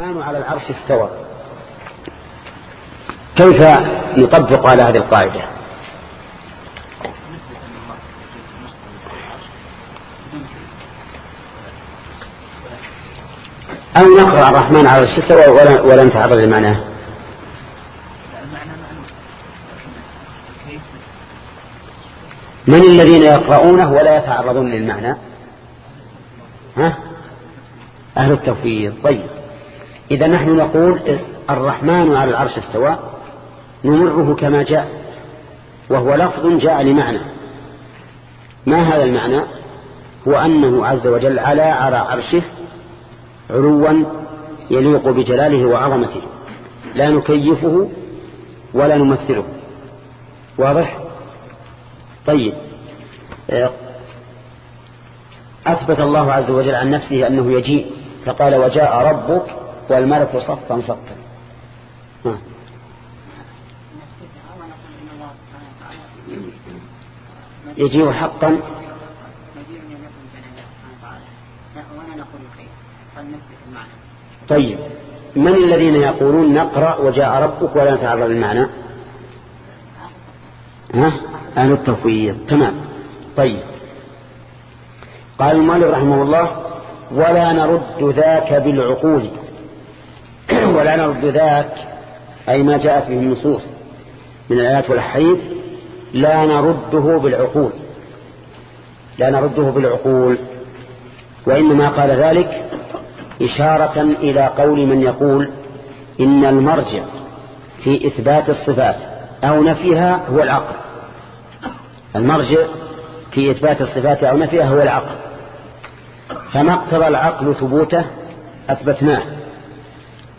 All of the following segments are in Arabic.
الرحمن على العرش استوى. كيف نطبق على هذه القاعدة؟ أو نقرأ الرحمن على العرش استوى ولا, نتعرض لمعناه من الذين يقرؤونه ولا يتعرضون للمعنى؟ ها؟ أهل التوفيق طيب. إذا نحن نقول الرحمن على العرش استوى نمره كما جاء وهو لفظ جاء لمعنى. ما هذا المعنى؟ هو أنه عز وجل على على عرشه علوا يليق بجلاله وعظمته. لا نكيفه ولا نمثله. واضح؟ طيب. أثبت الله عز وجل عن نفسه أنه يجيء فقال وجاء ربك والملك صفا صفا. يجيء حقا. طيب. من الذين يقولون نقرأ وجاء ربك ولا نتعرض للمعنى؟ ها؟ أهل التفويض تمام. طيب. قال المالك رحمه الله ولا نرد ذاك بالعقول. ولا نرد ذاك أي ما جاءت به النصوص من الآيات والحديث لا نرده بالعقول. لا نرده بالعقول. وإنما قال ذلك إشارة إلى قول من يقول إن المرجع في إثبات الصفات أو نفيها هو العقل. المرجع في إثبات الصفات أو نفيها هو العقل. فما اقتضى العقل ثبوته أثبتناه.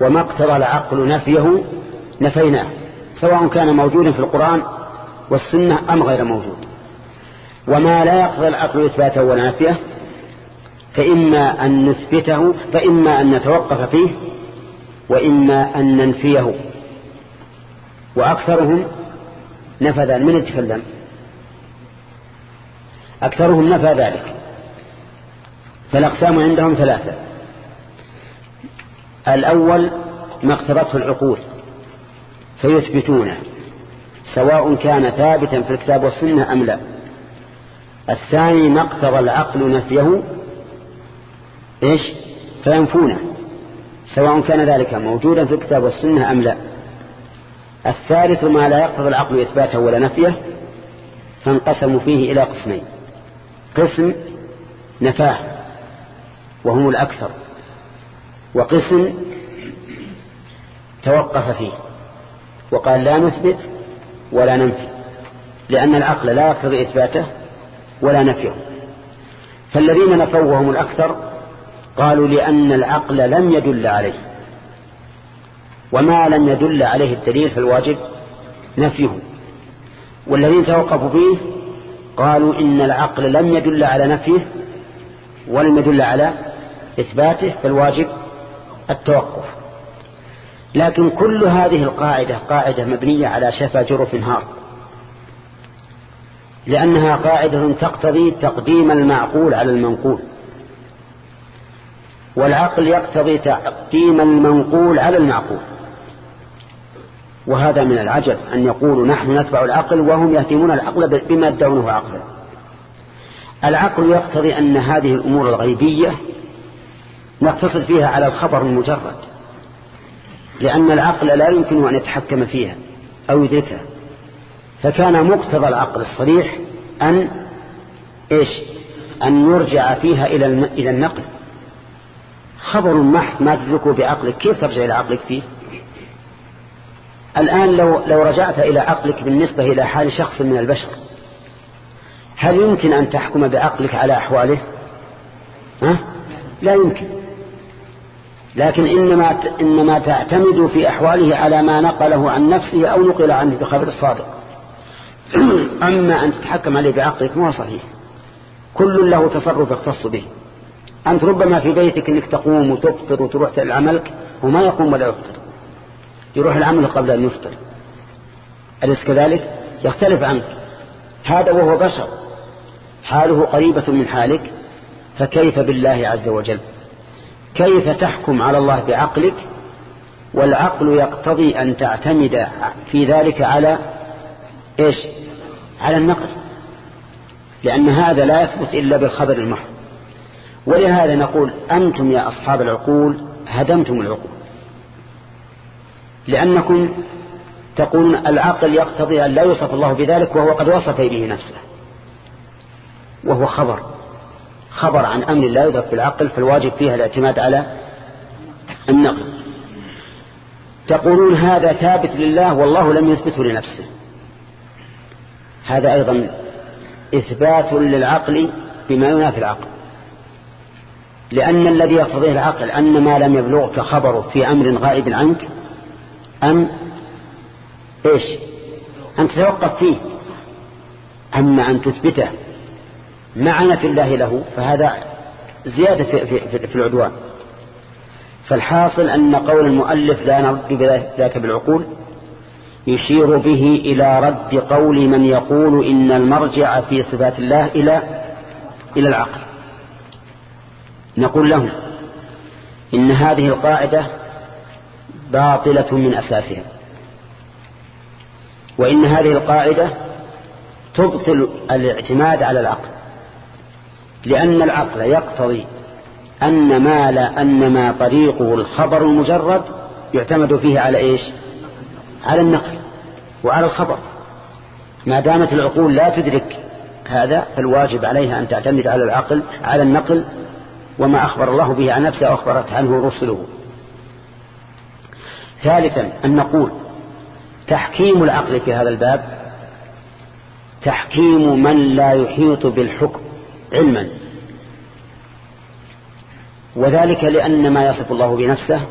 وما اقتضى العقل نفيه نفيناه سواء كان موجودا في القرآن والسنة أم غير موجود. وما لا يقتضى العقل إثباته ونافيه فإما أن نثبته فإما أن نتوقف فيه وإما أن ننفيه. وأكثرهم نفذ من يتكلم أكثرهم نفى ذلك. فالأقسام عندهم ثلاثة. الأول ما اقتضته العقول فيثبتونه سواء كان ثابتا في الكتاب والسنة أم لا. الثاني ما اقتضى العقل نفيه إيش؟ فينفونه سواء كان ذلك موجودا في الكتاب والسنة أم لا. الثالث ما لا يقتضي العقل إثباته ولا نفيه فانقسموا فيه إلى قسمين. قسم نفاه وهم الأكثر. وقسم توقف فيه وقال لا نثبت ولا ننفي لأن العقل لا يقتضي إثباته ولا نفيه. فالذين نفوا وهم الأكثر قالوا لأن العقل لم يدل عليه وما لم يدل عليه الدليل فالواجب نفيه. والذين توقفوا فيه قالوا إن العقل لم يدل على نفيه ولم يدل على إثباته فالواجب التوقف. لكن كل هذه القاعدة قاعدة مبنية على شفا جرف هار. لأنها قاعدة تقتضي تقديم المعقول على المنقول. والعقل يقتضي تقديم المنقول على المعقول. وهذا من العجب أن يقولوا نحن نتبع العقل وهم يهتمون العقل بما يدعونه عقلا. العقل يقتضي أن هذه الأمور الغيبية نقتصد فيها على الخبر المجرد لأن العقل لا يمكن أن يتحكم فيها أو يدركها. فكان مقتضى العقل الصريح أن إيش؟ أن يرجع فيها إلى إلى النقل. خبر محض ما تدركه بعقلك كيف ترجع إلى عقلك فيه؟ الآن لو, لو رجعت إلى عقلك بالنسبة إلى حال شخص من البشر هل يمكن أن تحكم بعقلك على أحواله؟ ها؟ لا يمكن. لكن إنما, إنما تعتمد في أحواله على ما نقله عن نفسه أو نقل عنه بخبر الصادق. أما أن تتحكم عليه بعقلك ما صحيح. كل له تصرف يختص به. أنت ربما في بيتك أنك تقوم وتفطر وتروح لعملك وما يقوم ولا يفطر. يروح العمل قبل أن يفطر. أليس كذلك؟ يختلف عنك. هذا وهو بشر. حاله قريبة من حالك. فكيف بالله عز وجل؟ كيف تحكم على الله بعقلك؟ والعقل يقتضي أن تعتمد في ذلك على إيش؟ على النقل. لأن هذا لا يثبت إلا بالخبر المحض. ولهذا نقول أنتم يا أصحاب العقول هدمتم العقول. لأنكم تقولون العقل يقتضي أن لا يوصف الله بذلك وهو قد وصف به نفسه. وهو خبر. خبر عن أمر لا يدرك بالعقل فالواجب فيها الاعتماد على النقل. تقولون هذا ثابت لله والله لم يثبته لنفسه. هذا أيضا إثبات للعقل بما ينافي العقل. لأن الذي يقتضيه العقل أن ما لم يبلغك خبره في أمر غائب عنك أم إيش؟ أن تتوقف فيه. أما أن تثبته مع في الله له فهذا زيادة في, في, في العدوان. فالحاصل أن قول المؤلف لا نرد ذاك بالعقول يشير به إلى رد قول من يقول إن المرجع في صفات الله إلى إلى العقل. نقول لهم إن هذه القاعدة باطلة من أساسها وإن هذه القاعدة تبطل الاعتماد على العقل. لأن العقل يقتضي أن ما لا أن ما طريقه الخبر المجرد يعتمد فيه على إيش؟ على النقل وعلى الخبر. ما دامت العقول لا تدرك هذا فالواجب عليها أن تعتمد على العقل على النقل وما أخبر الله به عن نفسه أخبرت عنه رسله. ثالثا أن نقول تحكيم العقل في هذا الباب تحكيم من لا يحيط بالحكم. علما. وذلك لأن ما يصف الله بنفسه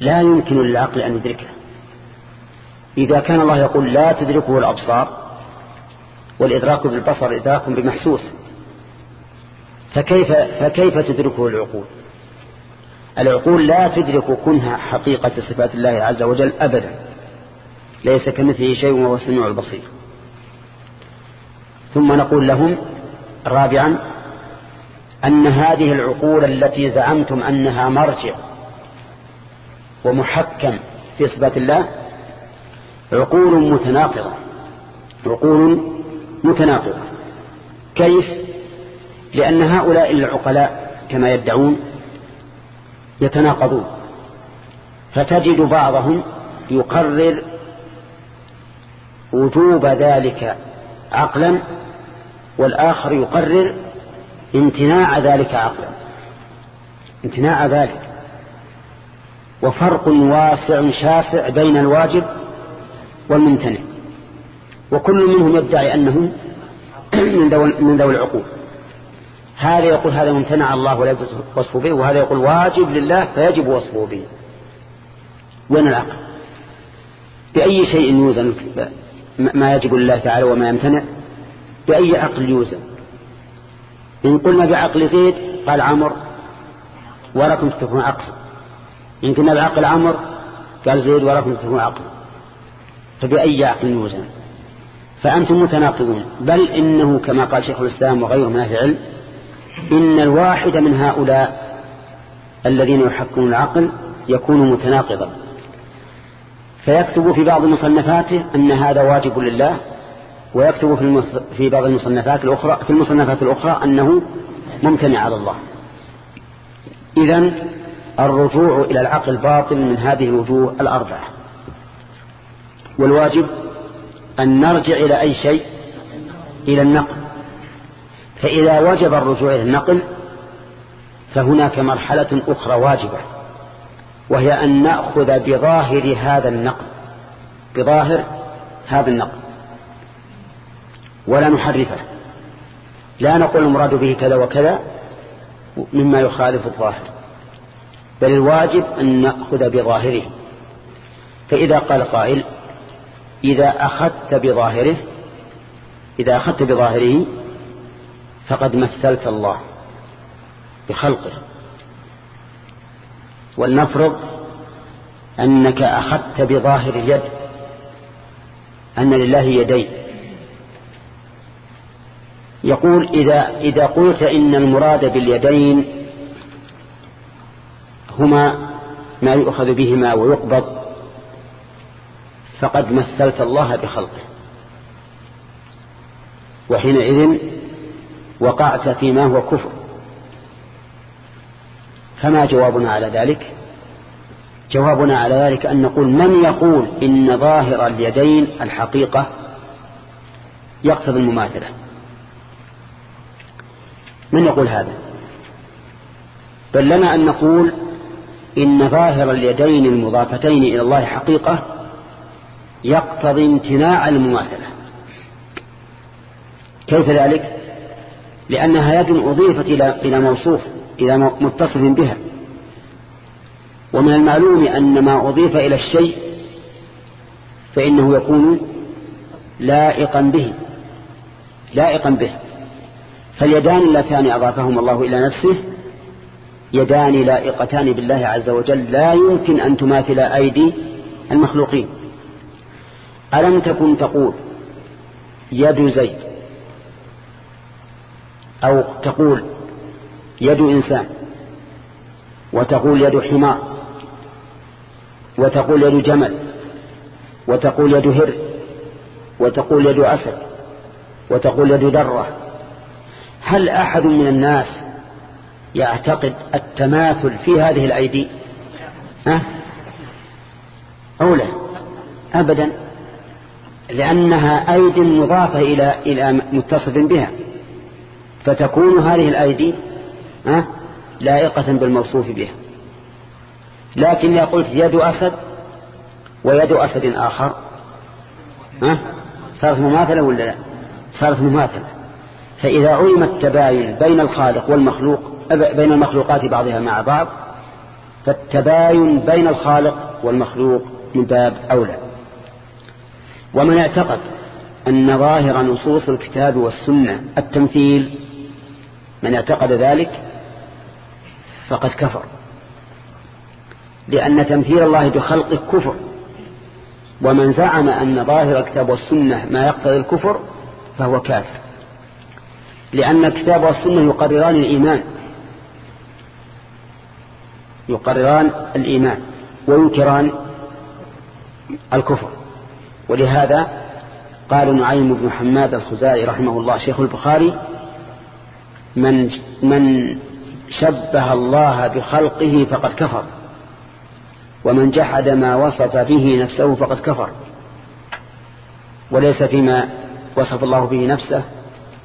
لا يمكن للعقل أن يدركه. إذا كان الله يقول لا تدركه الأبصار والإدراك بالبصر إدراك بمحسوس فكيف, فكيف تدركه العقول؟ العقول لا تدرك كنها حقيقة صفات الله عز وجل أبدا ليس كمثله شيء وهو السميع البصير. ثم نقول لهم رابعا أن هذه العقول التي زعمتم أنها مرجع ومحكم في صفات الله عقول متناقضة عقول متناقضة. كيف؟ لأن هؤلاء العقلاء كما يدعون يتناقضون. فتجد بعضهم يقرر وجوب ذلك عقلا والآخر يقرر امتناع ذلك عقلا. امتناع ذلك. وفرق واسع شاسع بين الواجب والممتنع. وكل منهم يدعي أنهم من ذوي العقول. هذا يقول هذا ممتنع الله ولا يجوز وصفه به وهذا يقول واجب لله فيجب وصفه به. وين العقل؟ بأي شيء يوزن ما يجب لله تعالى وما يمتنع؟ بأي عقل يوزن؟ إن قلنا بعقل زيد قال عمر ولكم تكون عقل. إن قلنا بعقل عمر قال زيد ولكم تكون عقل. فبأي عقل يوزن؟ فأنتم متناقضون. بل إنه كما قال شيخ الإسلام وغيره من أهل العلم إن الواحد من هؤلاء الذين يحكمون العقل يكون متناقضا. فيكتب في بعض مصنفاته أن هذا واجب لله ويكتب في, في بعض المصنفات الأخرى في المصنفات الأخرى أنه ممتنع على الله. إذا الرجوع إلى العقل باطل من هذه الوجوه الأربعة. والواجب أن نرجع إلى أي شيء؟ إلى النقل. فإذا وجب الرجوع إلى النقل فهناك مرحلة أخرى واجبة وهي أن نأخذ بظاهر هذا النقل بظاهر هذا النقل. ولا نحرفه لا نقول المراد به كذا وكذا مما يخالف الظاهر. بل الواجب أن نأخذ بظاهره. فإذا قال قائل إذا أخذت بظاهره إذا أخذت بظاهره فقد مثلت الله بخلقه. ولنفرض أنك أخذت بظاهر اليد أن لله يدين. يقول إذا, إذا قلت إن المراد باليدين هما ما يؤخذ بهما ويقبض فقد مثلت الله بخلقه. وحينئذ وقعت فيما هو كفر. فما جوابنا على ذلك؟ جوابنا على ذلك أن نقول من يقول إن ظاهر اليدين الحقيقة يقتضي المماثلة. من يقول هذا؟ بل لنا أن نقول إن ظاهر اليدين المضافتين إلى الله حقيقة يقتضي امتناع المماثلة. كيف ذلك؟ لأنها يد أضيفت إلى موصوف إلى متصف بها. ومن المعلوم أن ما أضيف إلى الشيء فإنه يكون لائقا به لائقا به. فاليدان اللتان أضافهما الله إلى نفسه يدان لائقتان بالله عز وجل لا يمكن أن تماثل أيدي المخلوقين. ألم تكن تقول يد زيد؟ أو تقول يد إنسان وتقول يد حمار وتقول يد جمل وتقول يد هر وتقول يد أسد وتقول يد ذرة هل أحد من الناس يعتقد التماثل في هذه الأيدي أه؟ أو لا أبدا لأنها أيدي مضافة إلى إلى متصف بها فتكون هذه الأيدي أه؟ لائقة بالموصوف بها لكن قلت يد أسد ويد أسد آخر أه؟ صارت مماثلة ولا لا صارت مماثلة فإذا علم التباين بين الخالق والمخلوق بين المخلوقات بعضها مع بعض فالتباين بين الخالق والمخلوق من باب أولى. ومن اعتقد أن ظاهر نصوص الكتاب والسنة التمثيل من اعتقد ذلك فقد كفر. لأن تمثيل الله بخلقه كفر ومن زعم أن ظاهر الكتاب والسنة ما يقتضي الكفر فهو كافر. لأن الكتاب والسنة يقرران الإيمان. يقرران الإيمان وينكران الكفر. ولهذا قال نعيم بن حماد الخزائي رحمه الله شيخ البخاري من من شبه الله بخلقه فقد كفر ومن جحد ما وصف به نفسه فقد كفر وليس فيما وصف الله به نفسه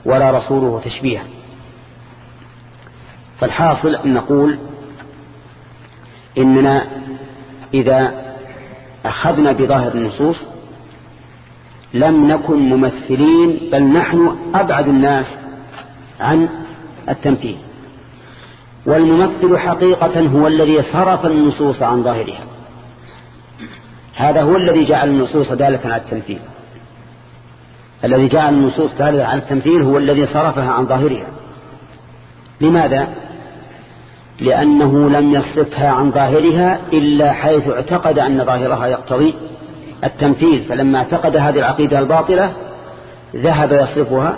ولا رسوله تشبيها. فالحاصل أن نقول إننا إذا أخذنا بظاهر النصوص لم نكن ممثلين بل نحن أبعد الناس عن التمثيل. والممثل حقيقة هو الذي صرف النصوص عن ظاهرها. هذا هو الذي جعل النصوص دالة على التمثيل. الذي جعل النصوص دالة على التمثيل هو الذي صرفها عن ظاهرها. لماذا؟ لأنه لم يصرفها عن ظاهرها إلا حيث اعتقد أن ظاهرها يقتضي التمثيل فلما اعتقد هذه العقيدة الباطلة ذهب يصرفها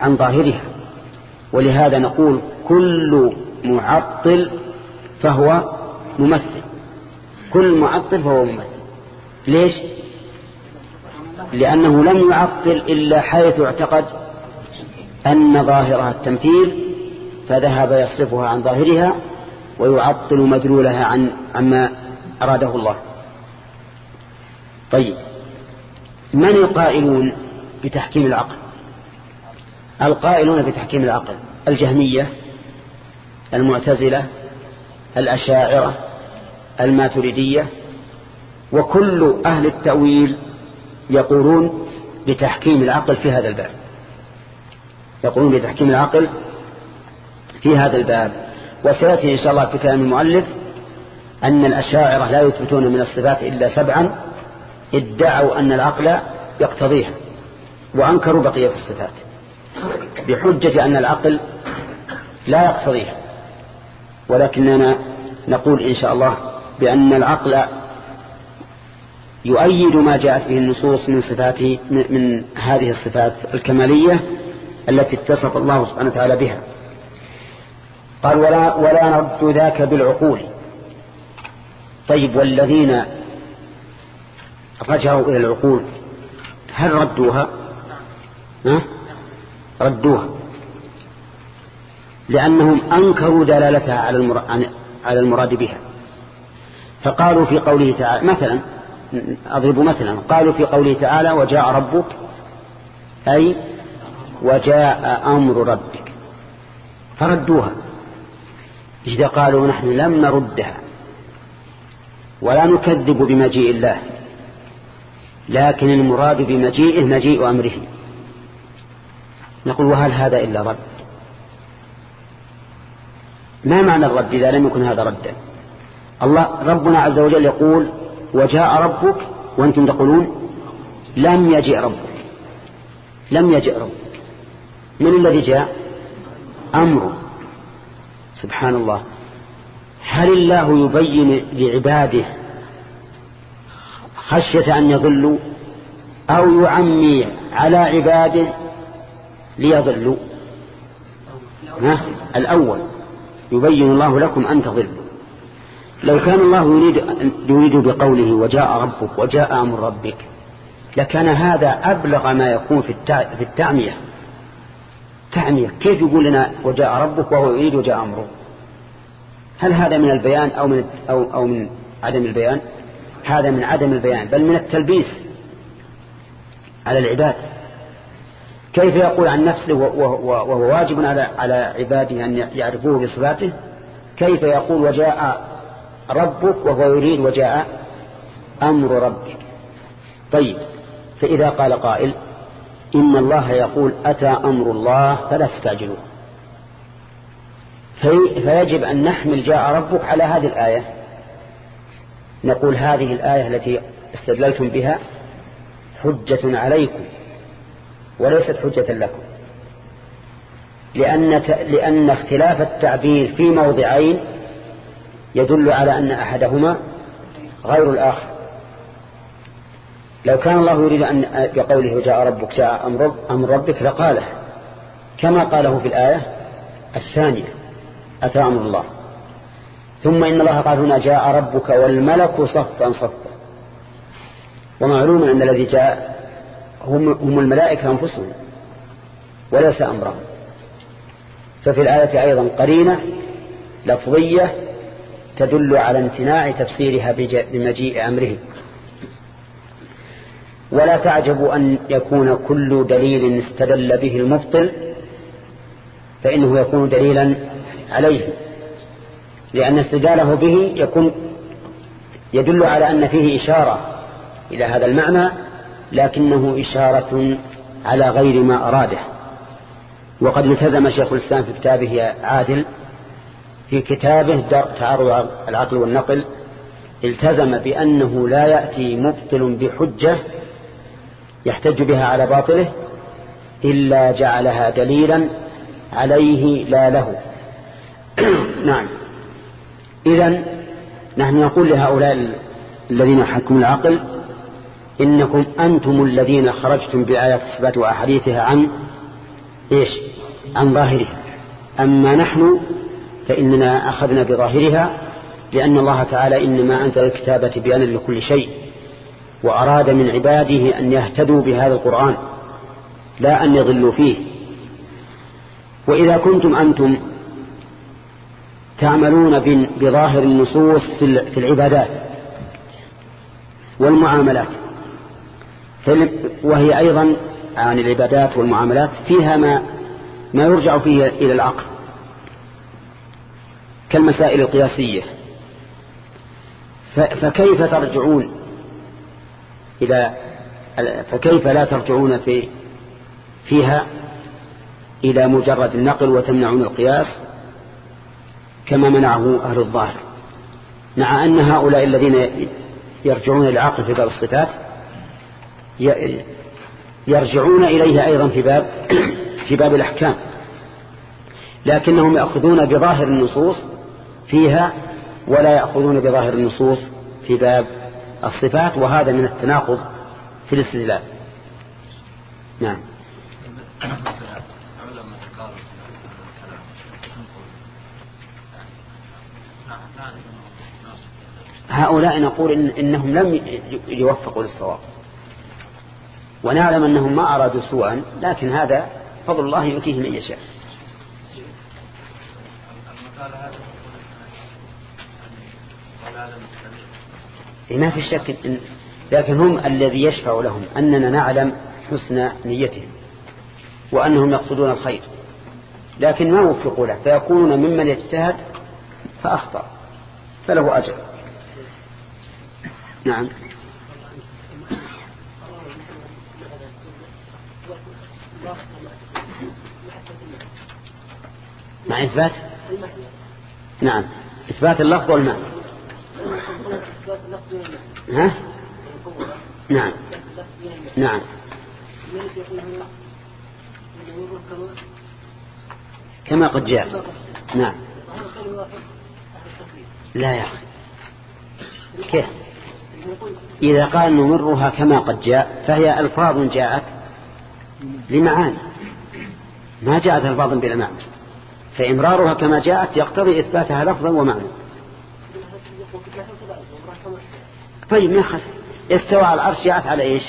عن ظاهرها. ولهذا نقول كل معطل فهو ممثل. كل معطل فهو ممثل. ليش؟ لأنه لم يعطل إلا حيث اعتقد أن ظاهرها التمثيل فذهب يصرفها عن ظاهرها ويعطل مدلولها عن عما أراده الله. طيب من القائلون بتحكيم العقل؟ القائلون بتحكيم العقل الجهمية المعتزلة الأشاعرة الماتريدية وكل أهل التأويل يقولون بتحكيم العقل في هذا الباب. يقولون بتحكيم العقل في هذا الباب. وسيأتي إن شاء الله في كلام المؤلف أن الأشاعرة لا يثبتون من الصفات إلا سبعا ادعوا أن العقل يقتضيها وأنكروا بقية الصفات بحجة أن العقل لا يقتضيها. ولكننا نقول إن شاء الله بأن العقل يؤيد ما جاءت به النصوص من صفات من هذه الصفات الكمالية التي اتصف الله سبحانه وتعالى بها. قال ولا, ولا نرد ذاك بالعقول. طيب والذين رجعوا إلى العقول هل ردوها؟ ها؟ ردوها. لأنهم أنكروا دلالتها على المراد بها. فقالوا في قوله تعالى مثلا أضرب مثلا. قالوا في قوله تعالى وجاء ربك أي وجاء أمر ربك فردوها. إذا قالوا؟ نحن لم نردها ولا نكذب بمجيء الله لكن المراد بمجيئه مجيء أمره نقول وهل هذا إلا رد؟ ما معنى الرد إذا لم يكن هذا ردا؟ الله ربنا عز وجل يقول وجاء ربك وأنتم تقولون لم يجئ ربك. لم يجئ ربك. من الذي جاء؟ أمره. سبحان الله هل الله يبين لعباده خشية أن يضلوا أو يعمي على عباده ليضلوا؟ الأول. يبين الله لكم أن تضلوا. لو كان الله يريد, يريد بقوله وجاء ربك وجاء أمر ربك لكان هذا أبلغ ما يكون في التعمية. تعمية. كيف يقول لنا وجاء ربك وهو يريد وجاء أمره؟ هل هذا من البيان أو من, أو, أو من عدم البيان؟ هذا من عدم البيان بل من التلبيس على العباد. كيف يقول عن نفسه وهو واجب على على عباده أن يعرفوه بصفاته؟ كيف يقول وجاء ربك وهو يريد وجاء أمر ربك. طيب فإذا قال قائل إن الله يقول أتى أمر الله فلا تستعجلوه. في فيجب أن نحمل جاء ربك على هذه الآية. نقول هذه الآية التي استدللتم بها حجة عليكم وليست حجة لكم. لأن, لأن اختلاف التعبير في موضعين يدل على أن أحدهما غير الآخر. لو كان الله يريد أن بقوله جاء ربك جاء أمر, أمر ربك لقاله كما قاله في الآية الثانية أتى أمر الله. ثم إن الله قال هنا جاء ربك والملك صفا صفا. ومعلوم أن الذي جاء هم, هم الملائكة أنفسهم وليس أمرهم. ففي الآية أيضا قرينة لفظية تدل على امتناع تفسيرها بمجيء أمره ولا تعجب أن يكون كل دليل استدل به المبطل فإنه يكون دليلا عليه. لأن استدلاله به يكون يدل على أن فيه إشارة إلى هذا المعنى لكنه إشارة على غير ما أراده. وقد التزم شيخ الإسلام في كتابه عادل في كتابه تعارض العقل والنقل التزم بأنه لا يأتي مبطل بحجة يحتج بها على باطله إلا جعلها دليلا عليه لا له. نعم. إذا نحن نقول لهؤلاء الذين حكموا العقل إنكم أنتم الذين خرجتم بآيات الصفات وأحاديثها عن إيش؟ عن ظاهرها. أما نحن فإننا أخذنا بظاهرها لأن الله تعالى إنما أنزل الكتابة بيانا لكل شيء وأراد من عباده أن يهتدوا بهذا القرآن لا أن يضلوا فيه. وإذا كنتم أنتم تعملون بظاهر النصوص في العبادات والمعاملات وهي أيضا عن العبادات والمعاملات فيها ما ما يرجع فيه إلى العقل. كالمسائل القياسية. فكيف ترجعون إلى فكيف لا ترجعون في فيها إلى مجرد النقل وتمنعون القياس كما منعه أهل الظاهر؟ مع أن هؤلاء الذين يرجعون العقل في باب الصفات يرجعون إليه أيضا في باب في باب الأحكام. لكنهم يأخذون بظاهر النصوص فيها ولا يأخذون بظاهر النصوص في باب الصفات وهذا من التناقض في الاستدلال. نعم. هؤلاء نقول إن إنهم لم يوفقوا للصواب. ونعلم أنهم ما أرادوا سوءا لكن هذا فضل الله يؤتيه من يشاء. ما في شك لكن هم الذي يشفع لهم أننا نعلم حسن نيتهم وأنهم يقصدون الخير. لكن ما وفقوا له فيكونون ممن يجتهد فأخطأ فله أجر. نعم. مع إثبات؟ نعم. إثبات اللفظ والمعنى. ها؟ نعم. نعم. كما قد جاء. نعم. لا يا أخي. كيف؟ إذا قال نمرها كما قد جاء فهي ألفاظ جاءت لمعاني. ما جاءت ألفاظ بلا معنى. فإمرارها كما جاءت يقتضي إثباتها لفظا ومعنى. طيب ما خلف استوى على العرش جاءت على إيش؟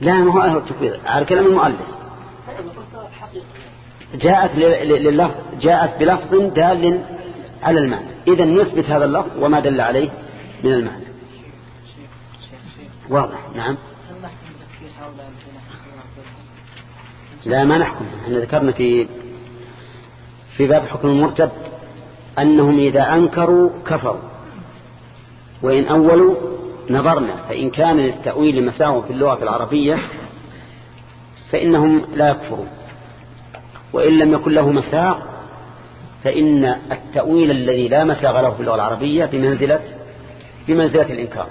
لا ما هو أهل التكوير على كلام المؤلف. جاءت لللفظ جاءت بلفظ دال على المعنى. إذا نثبت هذا اللفظ وما دل عليه من المعنى. واضح؟ نعم. لا ما نحكم. إحنا ذكرنا في في باب حكم المرتب أنهم إذا أنكروا كفروا. وإن أولوا نظرنا فإن كان للتأويل مساوى في اللغة العربية فإنهم لا يكفرون. وإن لم يكن له مساغ فإن التأويل الذي لا مساغ له في اللغة العربية بمنزلة بمنزلة الإنكار.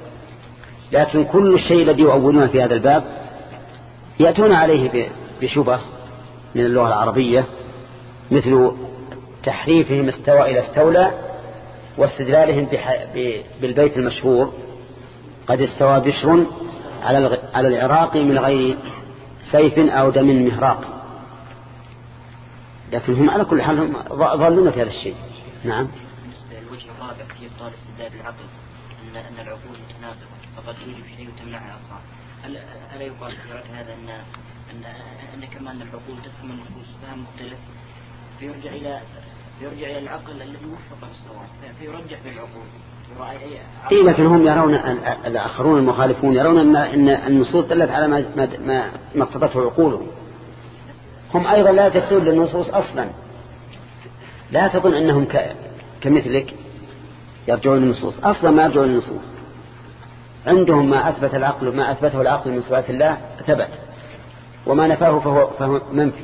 لكن كل الشيء الذي يؤولون في هذا الباب يأتون عليه بشبه من اللغة العربية مثل تحريفهم استوى إلى استولى واستدلالهم بالبيت المشهور. قد استوى بشر على العراق من غير سيف أو دم مهراق. لكن هم على كل حال هم ظالون في هذا الشيء. نعم. بالنسبة للوجه الرابع في إبطال استدلال العقل أن العقول متناقضة فقد توجب شيء وتمنعها أصلا. ألا يقال في هذا أن أن أن كما أن العقول تفهم النصوص فهم مختلف؟ فيرجع إلى يرجع إلى العقل الذي وفق الصواب فيرجح بالعقول. إيه لكن هم يرون الآخرون المخالفون يرون أن أن النصوص دلت على ما ما ما اقتضته عقولهم. هم أيضا لا يتكلون للنصوص أصلا. لا تظن أنهم كمثلك يرجعون للنصوص. أصلا ما يرجعون للنصوص. عندهم ما أثبت العقل ما أثبته العقل من صفات الله ثبت. وما نفاه فهو, فهو منفي.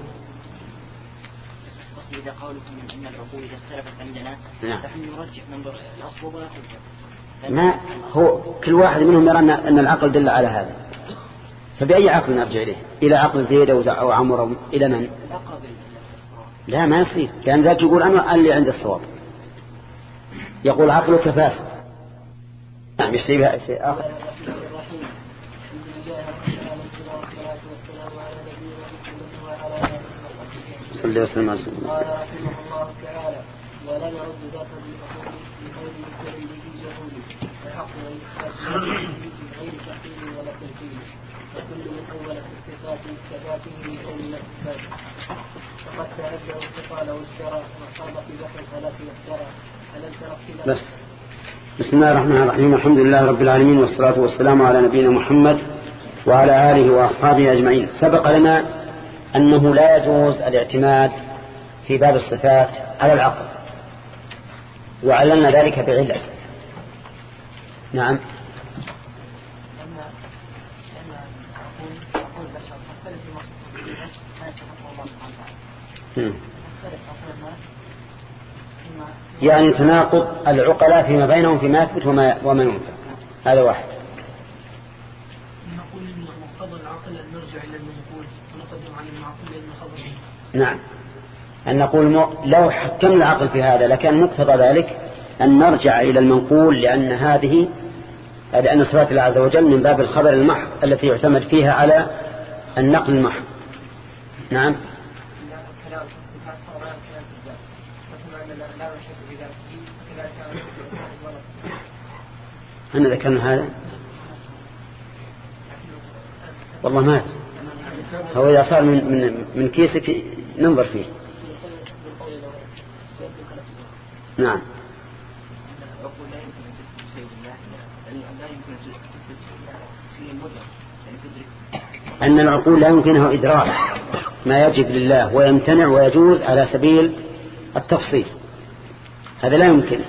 إذا قولكم أن العقول إذا اختلفت عندنا نعم. نحن نرجح منظر الأصل ولا ما هو كل واحد منهم يرى أن العقل دل على هذا. فبأي عقل نرجع إليه؟ إلى عقل زيد أو عمر إلى من؟ لا ما يصير. كان ذاك يقول أنا اللي عند الصواب. يقول عقلك فاسد. نعم يشتري شيء آخر. صلى وسلم على سيدنا قال رحمه الله تعالى ولا نرد بالحقوق بغير الكريم في غير ولا وكل من أول الصفات من فقد واشترى في بحر بس. بسم الله الرحمن الرحيم. الحمد لله رب العالمين والصلاة والسلام على نبينا محمد وعلى آله وأصحابه أجمعين. سبق لنا أنه لا يجوز الاعتماد في باب الصفات على العقل. وعلمنا ذلك بعلة. نعم. يعني تناقض العقلاء فيما بينهم فيما يثبت وما, وما ينفع. هذا واحد نقول ان مقتضى العقل ان نرجع إلى المنقول ونقدم عن المعقول إلى المخبر نعم. أن نقول لو حكمنا العقل في هذا؟ لكان مقتضى ذلك أن نرجع إلى المنقول لأن هذه لأن صفات الله عز وجل من باب الخبر المحض التي يعتمد فيها على النقل المحض نعم. أنا ذكرنا هذا والله ما هو إذا صار من, من, من كيسك ننظر فيه. نعم. أن العقول لا يمكنها إدراك ما يجب لله ويمتنع ويجوز على سبيل التفصيل. هذا لا يمكن.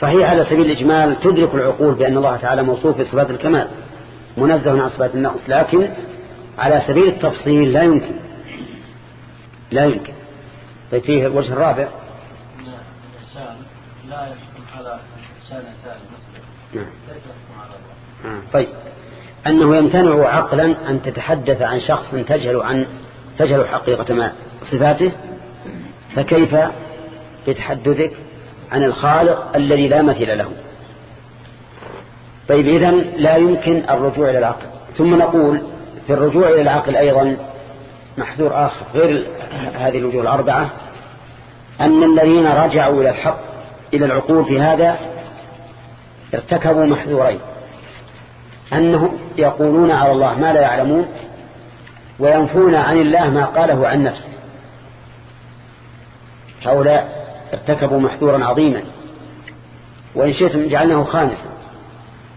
صحيح على سبيل الإجمال تدرك العقول بأن الله تعالى موصوف بصفات الكمال منزه عن صفات النقص لكن على سبيل التفصيل لا يمكن. لا يمكن ففيه الوجه الرابع لا يحكم على إنسان نعم. نعم. طيب أنه يمتنع عقلا أن تتحدث عن شخص تجهل عن تجهل حقيقة ما صفاته فكيف بتحدثك عن الخالق الذي لا مثيل له طيب إذن لا يمكن الرجوع إلى العقل ثم نقول في الرجوع إلى العقل أيضا محذور آخر غير هذه الوجوه الأربعة أن الذين رجعوا إلى الحق إلى العقول في هذا ارتكبوا محذورين. أنهم يقولون على الله ما لا يعلمون وينفون عن الله ما قاله عن نفسه. هؤلاء ارتكبوا محذورا عظيما. وإن شئتم جعلناه خامسا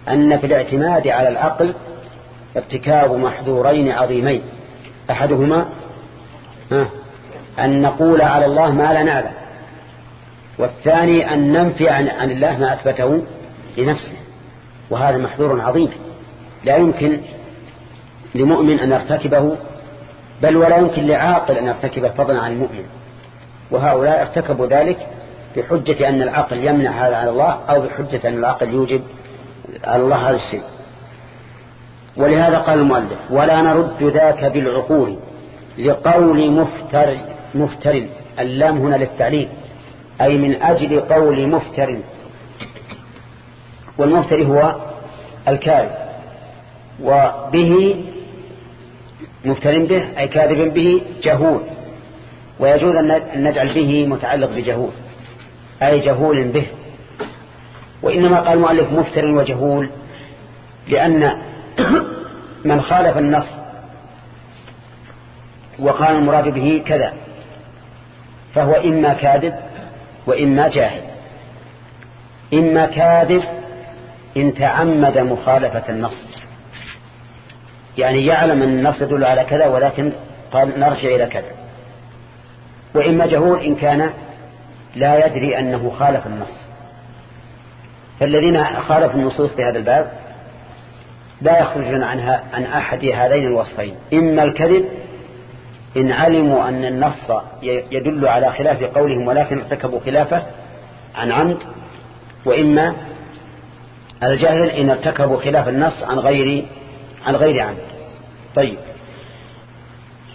أن في الاعتماد على العقل ارتكاب محذورين عظيمين. أحدهما أن نقول على الله ما لا نعلم والثاني أن ننفي عن, الله ما أثبته لنفسه وهذا محذور عظيم. لا يمكن لمؤمن أن يرتكبه بل ولا يمكن لعاقل أن يرتكبه فضلا عن المؤمن. وهؤلاء ارتكبوا ذلك بحجة أن العقل يمنع هذا على الله أو بحجة أن العقل يوجب على الله هذا الشيء. ولهذا قال المؤلف ولا نرد ذاك بالعقول لقول مفتر مفتر اللام هنا للتعليل أي من أجل قول مفتر. والمفتر هو الكاذب وبه مفتر به أي كاذب به جهول ويجوز أن نجعل به متعلق بجهول أي جهول به. وإنما قال المؤلف مفتر وجهول لأن من خالف النص وقال المراد به كذا فهو إما كاذب وإما جاهل. إما كاذب إن تعمد مخالفة النص. يعني يعلم أن النص يدل على كذا ولكن قال نرجع إلى كذا. وإما جهول إن كان لا يدري أنه خالف النص. فالذين خالفوا النصوص في هذا الباب لا يخرجون عنها عن أحد هذين الوصفين. إما الكذب إن علموا أن النص يدل على خلاف قولهم ولكن ارتكبوا خلافه عن عمد وإما الجاهل إن ارتكبوا خلاف النص عن غير عن غير عمد. طيب.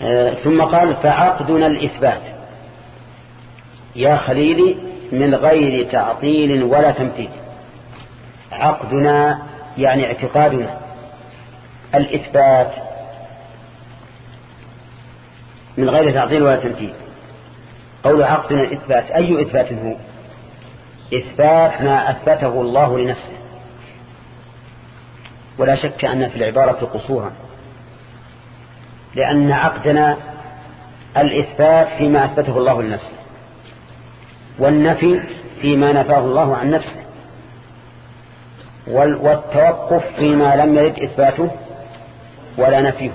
آه ثم قال فعقدنا الإثبات. يا خليلي من غير تعطيل ولا تمثيل عقدنا يعني اعتقادنا. الإثبات من غير تعطيل ولا تمثيل. قول عقدنا الإثبات أي إثبات هو؟ إثبات ما أثبته الله لنفسه. ولا شك أن في العبارة قصورا. لأن عقدنا الإثبات فيما أثبته الله لنفسه والنفي فيما نفاه الله عن نفسه والتوقف فيما لم يرد إثباته ولا نفيه.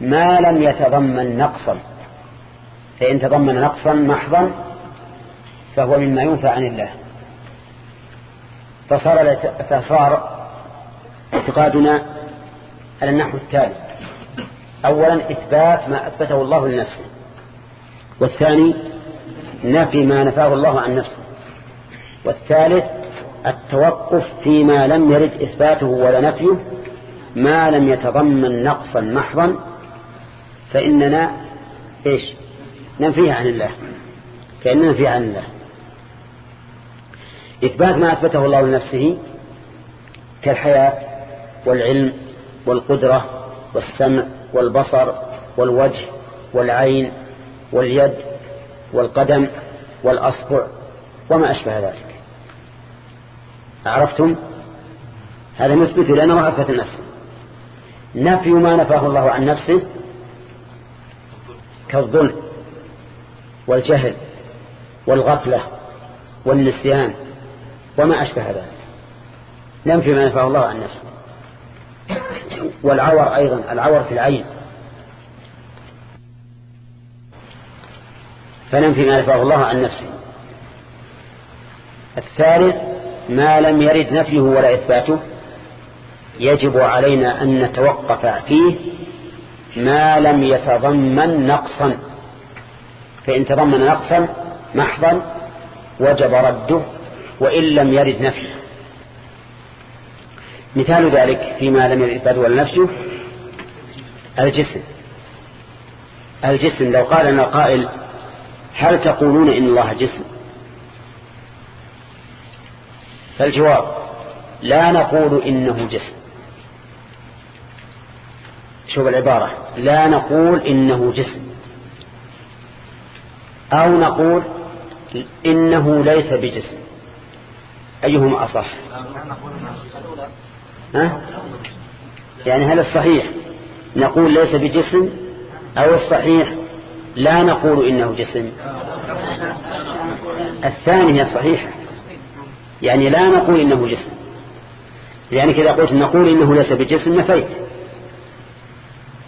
ما لم يتضمن نقصا. فإن تضمن نقصا محضا فهو مما ينفى عن الله. فصار, فصار اعتقادنا على النحو التالي. أولا إثبات ما أثبته الله لنفسه. والثاني نفي ما نفاه الله عن نفسه. والثالث التوقف فيما لم يرد إثباته ولا نفيه ما لم يتضمن نقصا محضا فإننا إيش؟ ننفيه عن الله. كأننا ننفيه عن الله. إثبات ما أثبته الله لنفسه كالحياة والعلم والقدرة والسمع والبصر والوجه والعين واليد والقدم والأصبع وما أشبه ذلك. عرفتم؟ هذا نثبت لأنه أثبت النفس نفي ما نفاه الله عن نفسه كالظلم والجهل والغفلة والنسيان وما أشبه ذلك. ننفي ما نفاه الله عن نفسه. والعور أيضا العور في العين. فننفي ما نفاه الله عن نفسه. الثالث ما لم يرد نفيه ولا إثباته. يجب علينا أن نتوقف فيه ما لم يتضمن نقصا. فإن تضمن نقصا محضا وجب رده وإن لم يرد نفيه. مثال ذلك فيما لم يرد إثباته ولا نفيه الجسم. الجسم لو قال لنا قائل هل تقولون إن الله جسم؟ فالجواب لا نقول إنه جسم. شوف العبارة. لا نقول إنه جسم. أو نقول إنه ليس بجسم. أيهما أصح؟ ها؟ يعني هل الصحيح نقول ليس بجسم أو الصحيح لا نقول إنه جسم؟ الثانية صحيحة. يعني لا نقول إنه جسم. يعني كذا قلت نقول إنه ليس بجسم نفيت.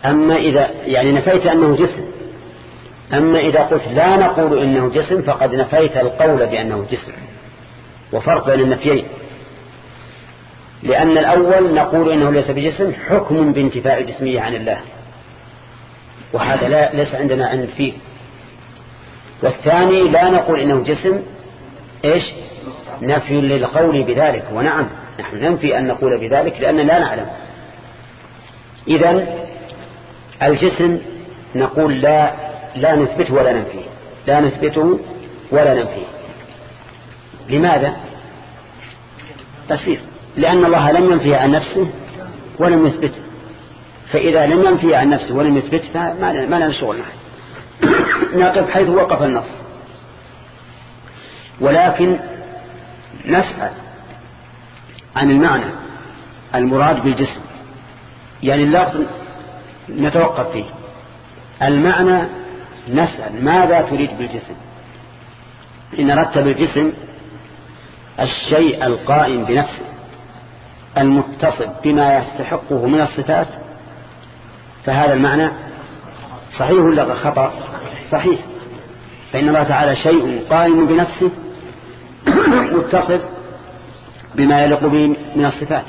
أما إذا يعني نفيت أنه جسم. أما إذا قلت لا نقول إنه جسم فقد نفيت القول بأنه جسم. وفرق بين النفيين. لأن الأول نقول إنه ليس بجسم حكم بانتفاء الجسمية عن الله. وهذا لا ليس عندنا عند فيه. والثاني لا نقول إنه جسم. إيش؟ نفي للقول بذلك. ونعم. نحن ننفي أن نقول بذلك لأننا لا نعلم. إذن الجسم نقول لا لا نثبته ولا ننفيه. لا نثبته ولا ننفيه. لماذا؟ بسيط. لأن الله لم ينفي عن نفسه ولم يثبته. فإذا لم ينفي عن نفسه ولم يثبته فما لنا شغل نحن. نقف حيث وقف النص. ولكن نسأل عن المعنى المراد بالجسم. يعني اللفظ نتوقف فيه. المعنى نسأل ماذا تريد بالجسم؟ إن أردت بالجسم الشيء القائم بنفسه المتصف بما يستحقه من الصفات فهذا المعنى صحيح ولا خطأ؟ صحيح. فإن الله تعالى شيء قائم بنفسه متصف بما يليق به من الصفات.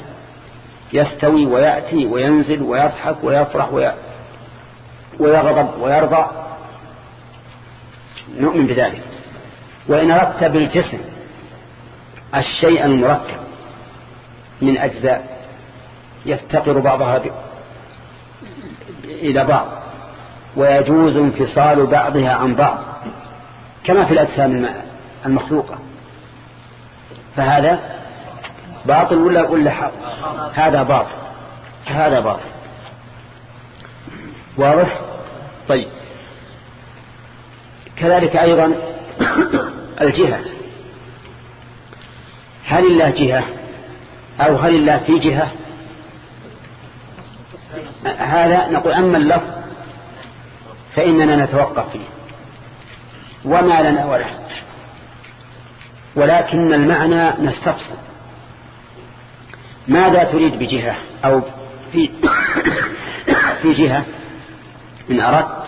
يستوي ويأتي وينزل ويضحك ويفرح ويغضب ويرضى. نؤمن بذلك. وإن أردت بالجسم الشيء المركب من أجزاء يفتقر بعضها إلى بعض ويجوز انفصال بعضها عن بعض كما في الأجسام المخلوقة. فهذا باطل ولا ولا حق؟ هذا باطل هذا باطل. واضح؟ طيب. كذلك أيضا الجهة. هل الله جهة أو هل الله في جهة؟ هذا نقول أما اللفظ فإننا نتوقف فيه. وما لنا ولا ولكن المعنى نستفصل ماذا تريد بجهة؟ أو في في جهة؟ إن أردت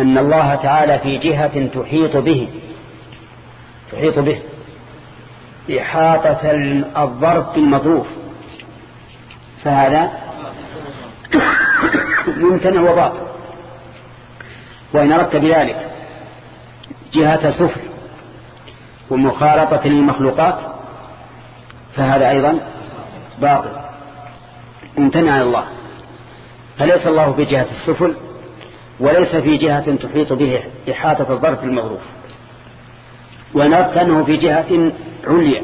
أن الله تعالى في جهة تحيط به تحيط به إحاطة الظرف المظروف. فهذا ممتنع وباطل. وإن أردت بذلك جهة سفر ومخالطة للمخلوقات فهذا أيضا باطل ممتنع عن الله. فليس الله في جهة السفل وليس في جهة تحيط به إحاطة الظرف المغروف ونرت أنه في جهة عليا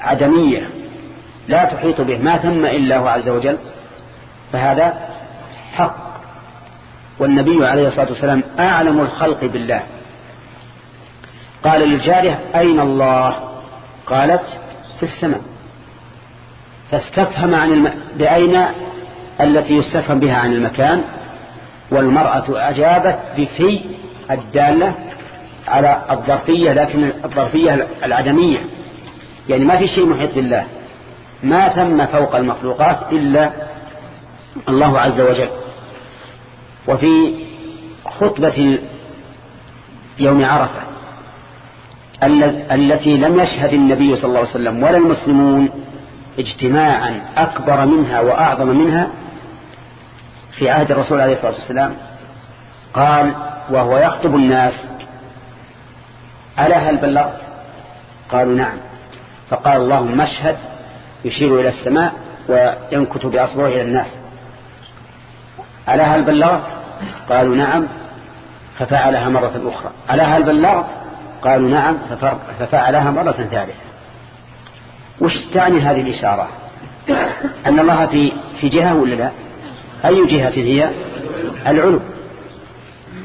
عدمية لا تحيط به ما ثم إلا هو عز وجل. فهذا حق. والنبي عليه الصلاة والسلام أعلم الخلق بالله. قال للجارية أين الله؟ قالت في السماء. فاستفهم عن الم... بأين التي يستفهم بها عن المكان والمرأة أجابت بفي الدالة على الظرفية لكن الظرفية العدمية. يعني ما في شيء محيط بالله. ما ثم فوق المخلوقات إلا الله عز وجل. وفي خطبة يوم عرفة التي لم يشهد النبي صلى الله عليه وسلم ولا المسلمون اجتماعا أكبر منها وأعظم منها في عهد الرسول عليه الصلاة والسلام قال وهو يخطب الناس ألا هل بلغت؟ قالوا نعم. فقال اللهم اشهد يشير إلى السماء وينكت بأصبعه إلى الناس. ألا هل بلغت؟ قالوا نعم. ففعلها مرة أخرى. ألا هل بلغت؟ قالوا نعم. ففعلها مرة ثالثة. وش تعني هذه الإشارة؟ أن الله في في جهة ولا لا؟ أي جهة هي؟ العلو.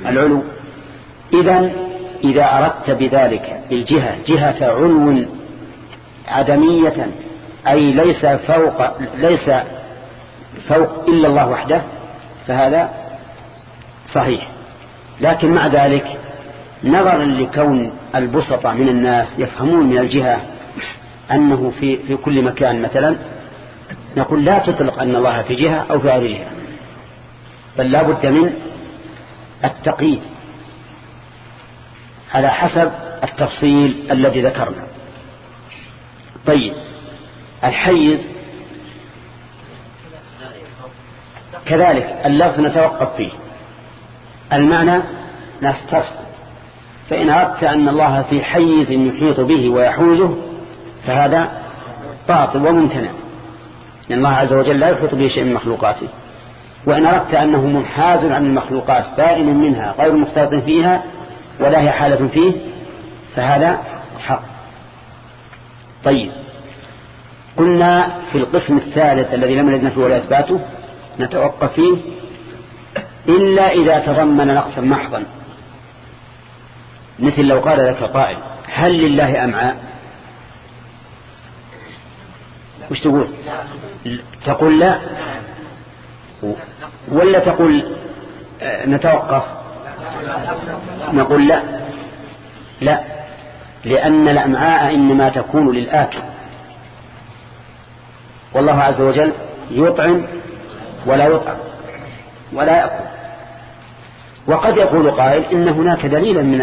العلو. إذا إذا أردت بذلك بالجهة جهة علو عدمية أي ليس فوق ليس فوق إلا الله وحده فهذا صحيح. لكن مع ذلك نظرا لكون البسطة من الناس يفهمون من الجهة أنه في, في كل مكان مثلا نقول لا تطلق أن الله في جهة أو في غير جهة بل لا بد من التقييد على حسب التفصيل الذي ذكرنا. طيب الحيز كذلك اللفظ نتوقف فيه. المعنى نستفصل فإن أردت أن الله في حيز يحيط به ويحوزه فهذا باطل وممتنع. لأن الله عز وجل لا يحيط به شيء من مخلوقاته. وإن أردت أنه منحاز عن المخلوقات بائن منها غير مختلط فيها ولا هي حالة فيه فهذا حق. طيب. قلنا في القسم الثالث الذي لم نجد ولا إثباته نتوقف فيه إلا إذا تضمن نقصا محضا. مثل لو قال لك قائل هل لله أمعاء؟ وش تقول؟ تقول لا. ولا تقول آه، نتوقف؟ نقول لا. لا. لأن الأمعاء إنما تكون للآكل. والله عز وجل يطعم ولا يطعم ولا يأكل. وقد يقول قائل إن هناك دليلا من,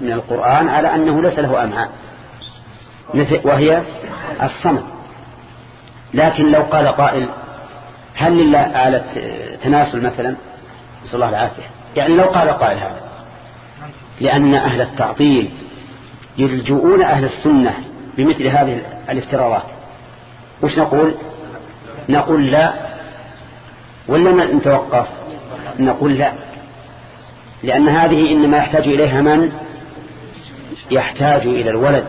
من القرآن على أنه ليس له أمعاء وهي الصمت لكن لو قال قائل هل لله آلة تناسل مثلا؟ نسأل الله العافية. يعني لو قال قائل هذا لأن أهل التعطيل يلجؤون أهل السنة بمثل هذه الافتراضات. وش نقول؟ نقول لا. ولا نتوقف نقول لا. لأن هذه إنما يحتاج إليها من؟ يحتاج إلى الولد.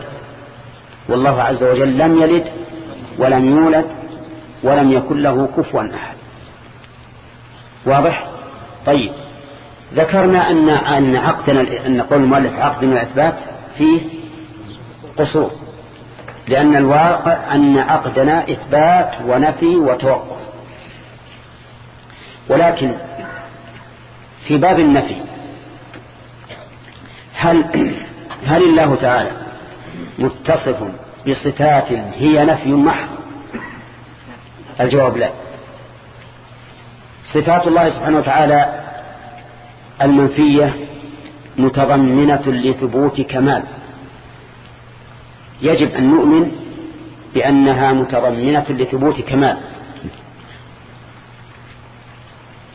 والله عز وجل لم يلد ولم يولد ولم يكن له كفوا أحد. واضح؟ طيب. ذكرنا أن أن عقدنا أن قول المؤلف عقدنا الإثبات فيه قصور. لأن الواقع أن عقدنا إثبات ونفي وتوقف. ولكن في باب النفي هل هل الله تعالى متصف بصفات هي نفي محض؟ الجواب لا. صفات الله سبحانه وتعالى المنفية متضمنة لثبوت كمال. يجب أن نؤمن بأنها متضمنة لثبوت كمال.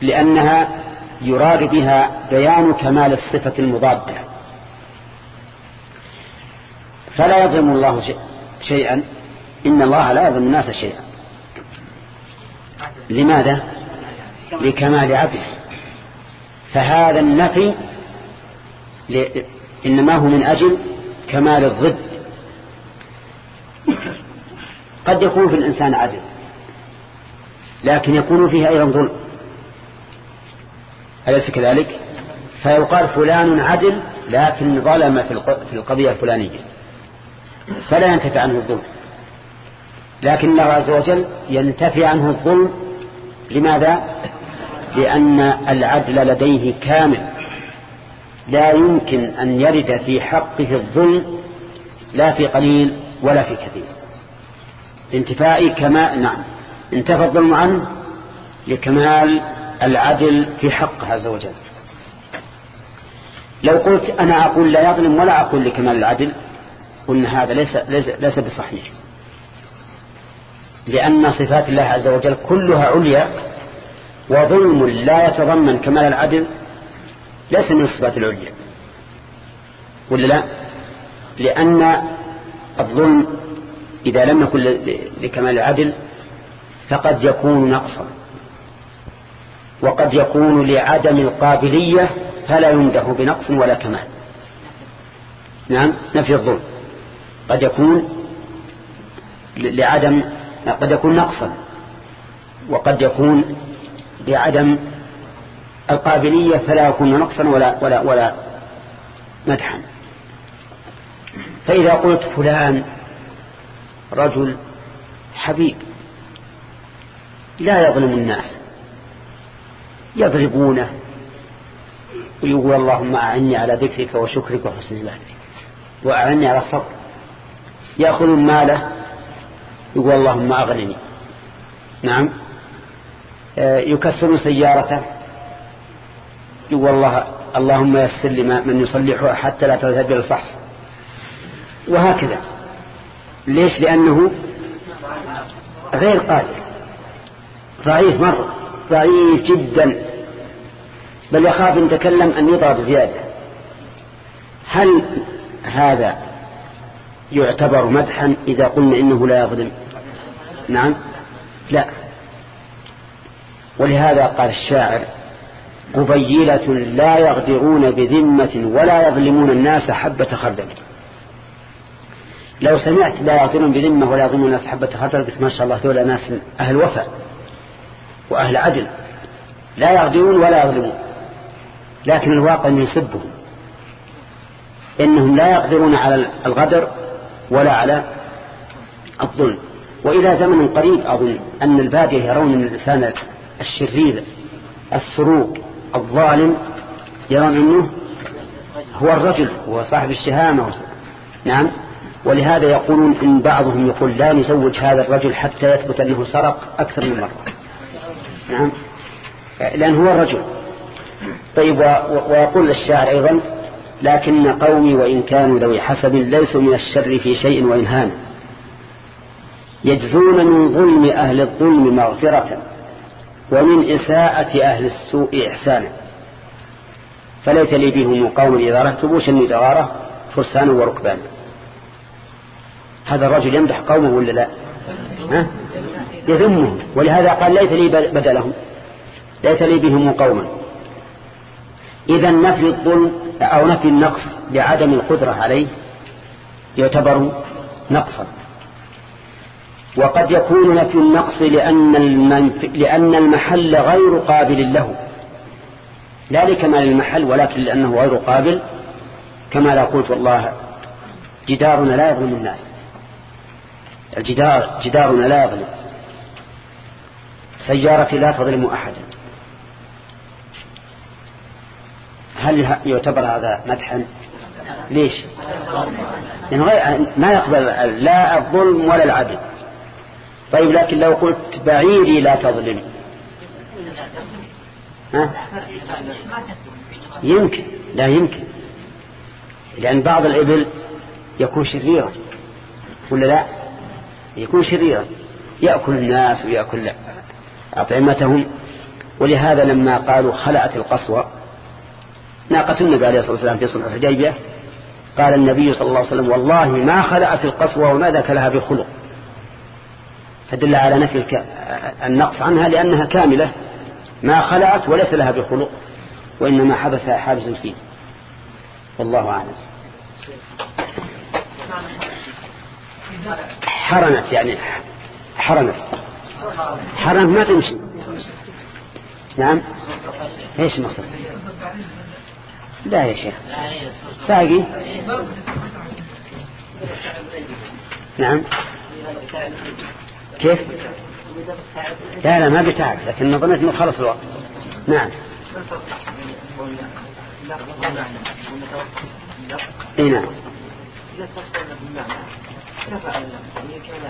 لأنها يراد بها بيان كمال الصفة المضادة. فلا يظلم الله شيئا. إن الله لا يظلم الناس شيئا. لماذا؟ لكمال عدله فهذا النفي إنما هو من أجل كمال الضد. قد يكون في الإنسان عدل لكن يكون فيه أيضا ظلم. أليس كذلك؟ فيقال فلان عدل لكن ظلم في القضية الفلانية. فلا ينتفع عنه الظلم. لكن الله عز وجل ينتفي عنه الظلم لماذا؟ لأن العدل لديه كامل. لا يمكن أن يرد في حقه الظلم لا في قليل ولا في كثير. انتفاء كما نعم. انتفى الظلم عنه لكمال العدل في حقه عز وجل. لو قلت أنا أقول لا يظلم ولا أقول لكمال العدل قلنا هذا ليس, ليس, ليس بصحيح. لأن صفات الله عز وجل كلها عليا وظلم لا يتضمن كمال العدل ليس من الصفات العليا. ولا لا؟ لأن الظلم إذا لم يكن لكمال العدل فقد يكون نقصا. وقد يكون لعدم القابلية فلا يمده بنقص ولا كمال. نعم نفي الظلم. قد يكون لعدم قد يكون نقصا وقد يكون لعدم القابلية فلا يكون نقصا ولا, ولا, ولا مدحا. فإذا قلت فلان رجل حبيب لا يظلم الناس يضربونه ويقول اللهم أعني على ذكرك وشكرك وحسن عبادتك وأعني على الصبر يأخذ ماله يقول اللهم أغنني. نعم. آه، يكسر سيارته. يقول الله اللهم يسر لي من يصلحها حتى لا تذهب إلى الفحص. وهكذا. ليش؟ لأنه غير قادر. ضعيف مرة. ضعيف جدا. بل يخاف إن تكلم أن يضرب زيادة. هل هذا يعتبر مدحا إذا قلنا إنه لا يظلم؟ نعم. لا. ولهذا قال الشاعر قبيلة لا يغدرون بذمة ولا يظلمون الناس حبة خردل. لو سمعت لا يغدرون بذمة ولا يظلمون الناس حبة خردل قلت ما شاء الله ذولا ناس أهل وفاء وأهل عدل. لا يغدرون ولا يظلمون. لكن الواقع أن يسبهم. إنهم لا يقدرون على الغدر ولا على الظلم. وإلى زمن قريب أظن أن البادية يرون الإنسان الشرير السروق الظالم يرون أنه هو الرجل هو صاحب الشهامة. نعم. ولهذا يقولون إن بعضهم يقول لا نزوج هذا الرجل حتى يثبت أنه سرق أكثر من مرة. نعم. لأن هو الرجل. طيب ويقول الشاعر أيضا لكن قومي وإن كانوا ذوي حسب ليسوا من الشر في شيء وإن هان يجزون من ظلم أهل الظلم مغفرة ومن إساءة أهل السوء إحسانا. فليت لي بهم قوم إذا ركبوا شنوا دغارة فرسانا وركبانا هذا الرجل يمدح قومه ولا لا؟ ها؟ يذمهم. ولهذا قال ليت لي بدلهم. ليت لي بهم قوما. إذا نفي الظلم أو نفي النقص لعدم القدرة عليه يعتبر نقصا. وقد يكون نفي النقص لأن, المنف... لأن المحل غير قابل له. لا لكمال المحل ولكن لأنه غير قابل كما لا قلت والله جدارنا لا يظلم الناس. الجدار جدارنا لا يظلم. سيارتي لا تظلم أحدا. هل يعتبر هذا مدحا؟ ليش؟ يعني ما يقبل لا الظلم ولا العدل. طيب لكن لو قلت بعيري لا تظلم. ها؟ يمكن لا يمكن. لأن بعض الإبل يكون شريرا ولا لا؟ يكون شريرا يأكل الناس ويأكل أطعمتهم. ولهذا لما قالوا خلأت القصوى ناقة النبي عليه الصلاة والسلام في صلح الحديبية قال النبي صلى الله عليه وسلم والله ما خلأت القصوى وما ذاك بخلق. فدل على نفي النقص عنها لأنها كاملة. ما خلعت وليس لها بخلق وإنما حبسها حابس فيه والله أعلم. حرنت يعني حرنت حرنت ما تمشي. نعم. إيش المقصد؟ لا يا شيخ. باقي؟ نعم. كيف؟ لا لا ما بتعب لكن ظنيت إنه خلص الوقت. نعم. إي نعم.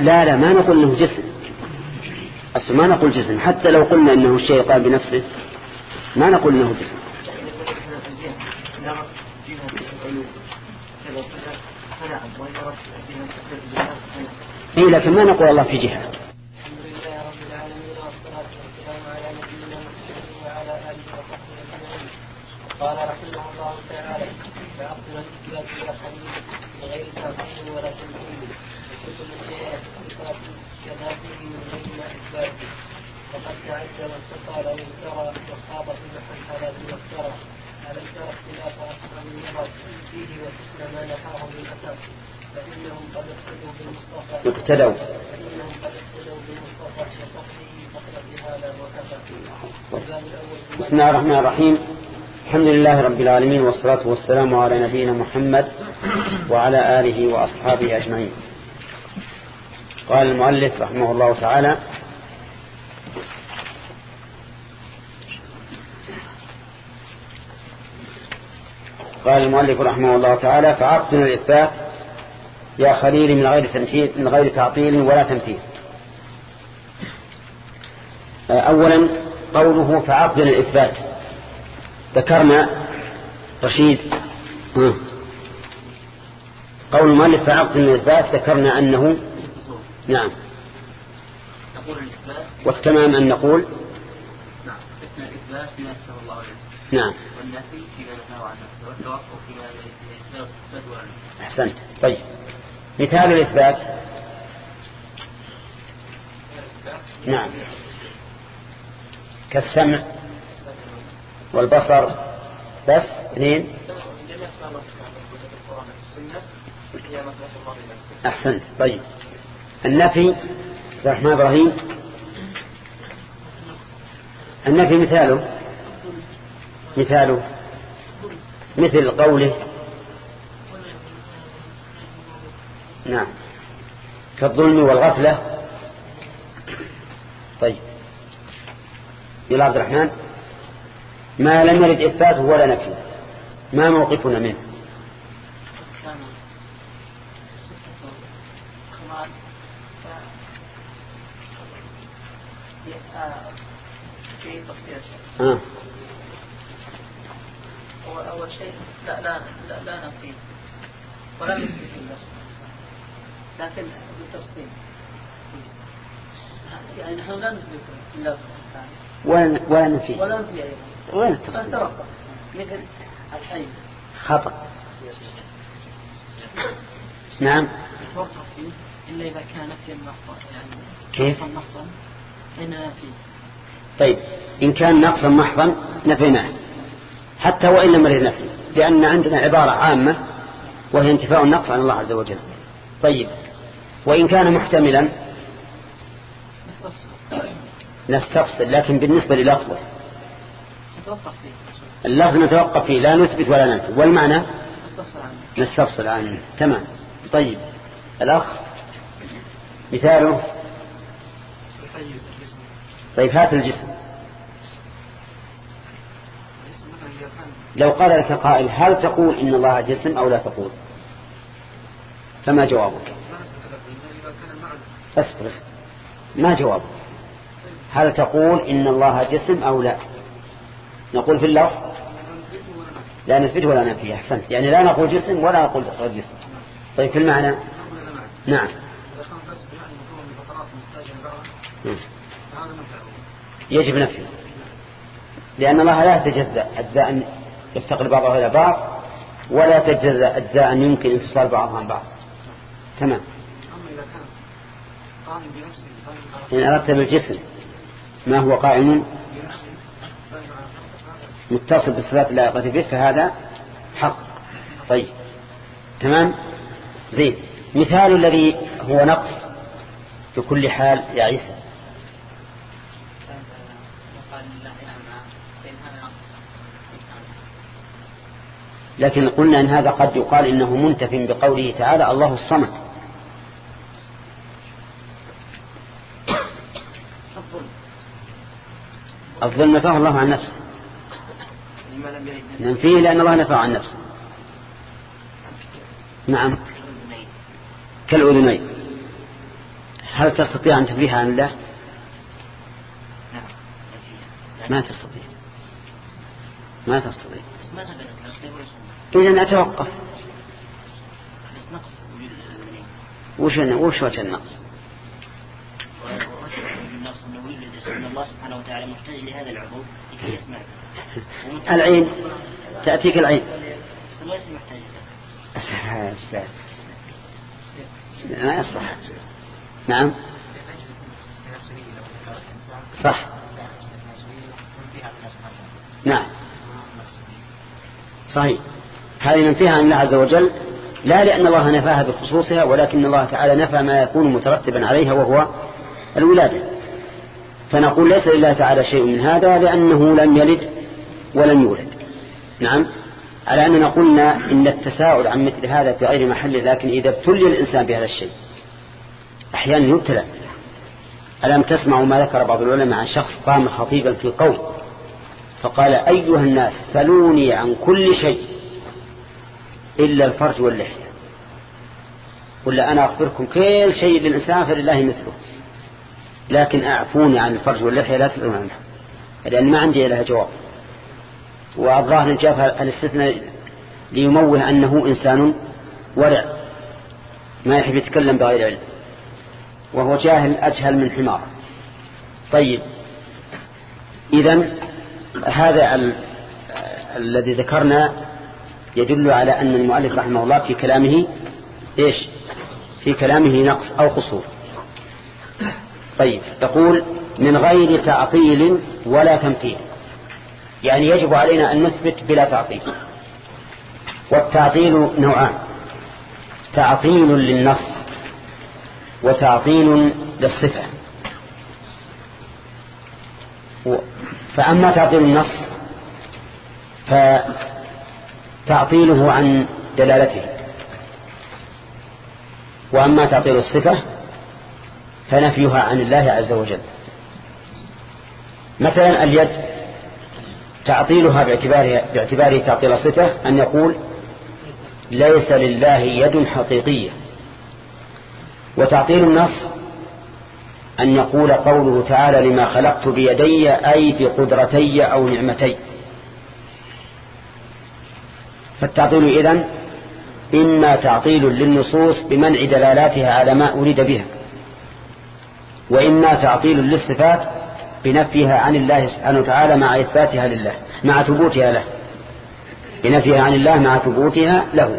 لا لا ما نقول إنه جسم. أصل ما نقول جسم حتى لو قلنا إنه الشيء قام بنفسه ما نقول إنه جسم. اي لكن ما نقول الله في جهة. قال رحمه الله تعالى فأفضل الإثبات والحديث بغير تعطيل ولا تمثيل وكل شيء إثبات كذاته من غير ما وقد تعد واستقى لو افترى وخاض في المحلات وافترى اختلاف أصحاب فيه من أثر فإنهم قد اقتدوا. بالمصطفى اقتدوا فإنهم قد اقتدوا بالمصطفى وصحبه فقد هذا وكفى بسم الله الرحمن الرحيم. الحمد لله رب العالمين والصلاة والسلام على نبينا محمد وعلى آله وأصحابه أجمعين. قال المؤلف رحمه الله تعالى قال المؤلف رحمه الله تعالى فعقدنا الإثبات يا خليل من غير تمثيل من غير تعطيل ولا تمثيل أولا قوله فعقدنا الإثبات. ذكرنا رشيد. قول المؤلف فعقد من الإثبات ذكرنا أنه نعم. والتمام أن نقول نعم. إثنى الإثبات ما يسر الله عليه نعم. والنفي فيما نفاه عن نفسه والتوقف فيما يثبت عنه أحسنت. طيب. مثال الإثبات. نعم. كالسمع والبصر. بس؟ اثنين. أحسنت. طيب. النفي الرحمن إبراهيم. النفي مثاله. مثاله مثل قوله نعم كالظلم والغفلة. طيب. يلا عبد الرحمن ما لم يرد إثباته ولا نفيه ما موقفنا منه؟ آه. هو أول شيء لا لا لا, لا نفي ولا نثبت النفس لكن بالتفصيل. يعني نحن لا نثبت الله ولا ولا نفيه ولا نفي أيضا. وين التفصيل؟ مثل الحي. خطأ. نعم. نتوقف فيه إلا إذا كان نفيا محضا يعني كيف؟ محضا فإننا نفي؟ طيب. إن كان نقصا محضا نفيناه. حتى وإن لم يرد نفي لأن عندنا عبارة عامة وهي انتفاء النقص عن الله عز وجل. طيب وإن كان محتملا نستفصل لكن بالنسبة فيه. اللفظ نتوقف فيه لا نثبت ولا ننفي. والمعنى؟ نستفصل عنه. نستفصل عنه. تمام. طيب الأخ مثاله؟ طيب هات الجسم. لو قال لك قائل هل تقول إن الله جسم أو لا تقول؟ فما جوابك. اصبر. ما جوابك. هل تقول إن الله جسم أو لا؟ نقول في اللفظ. لا نثبته ولا ننفيه أحسنت. يعني لا نقول جسم ولا نقول جسم. طيب في المعنى؟ نعم. يجب نفيه. لأن الله لا يتجزأ. أجزاء يفتقر بعضها إلى بعض ولا تجزأ أجزاء يمكن انفصال بعضها عن بعض. تمام. إن أردت بالجسم ما هو قائم؟ متصل بالصفات اللائقة به فهذا حق. طيب. تمام؟ زين. مثال الذي هو نقص في كل حال يا عيسى. لكن قلنا أن هذا قد يقال إنه منتف بقوله تعالى الله الصمد. افضل نفاه الله عن نفسه. ننفيه لأن الله نفاه عن نفسه. نعم. كالأذنين. هل تستطيع أن تنفيها عن نعم. الله ما تستطيع. ما تستطيع. إذا أتوقف وش وش وجه النقص؟ سبحانه وتعالى محتاج لهذا لكي يسمع العين. تأتيك العين. ما يصلح نعم. صح. نعم. صحيح. هذه ننفيها عن الله عز وجل لا لأن الله نفاها بخصوصها ولكن الله تعالى نفى ما يكون مترتبا عليها وهو الولادة. فنقول ليس لله تعالى شيء من هذا لأنه لم يلد ولم يولد. نعم؟ على أننا قلنا إن التساؤل عن مثل هذا في غير محل لكن إذا ابتلي الإنسان بهذا الشيء أحيانا يبتلى. ألم تسمعوا ما ذكر بعض العلماء عن شخص قام خطيبا في قوم فقال أيها الناس سلوني عن كل شيء إلا الفرج واللحية. ولا أنا أخبركم كل شيء للإنسان فلله مثله. لكن أعفوني عن الفرج واللحية لا تسألون عنها. لأن ما عندي لها جواب. والظاهر جاء الاستثناء ليموه أنه إنسان ورع ما يحب يتكلم بغير علم. وهو جاهل أجهل من حمار. طيب. إذا هذا ال... الذي ذكرنا يدل على أن المؤلف رحمه الله في كلامه إيش؟ في كلامه نقص أو قصور. طيب يقول من غير تعطيل ولا تمثيل. يعني يجب علينا أن نثبت بلا تعطيل. والتعطيل نوعان. تعطيل للنص وتعطيل للصفة. فأما تعطيل النص فتعطيله عن دلالته. وأما تعطيل الصفة فنفيها عن الله عز وجل. مثلا اليد تعطيلها باعتباره, باعتباره تعطيل صفة أن يقول ليس لله يد حقيقية. وتعطيل النص أن يقول قوله تعالى لما خلقت بيدي أي بقدرتي أو نعمتي. فالتعطيل إذن إما تعطيل للنصوص بمنع دلالاتها على ما أريد بها وإما تعطيل للصفات بنفيها عن الله سبحانه وتعالى مع إثباتها لله مع ثبوتها له بنفيها عن الله مع ثبوتها له.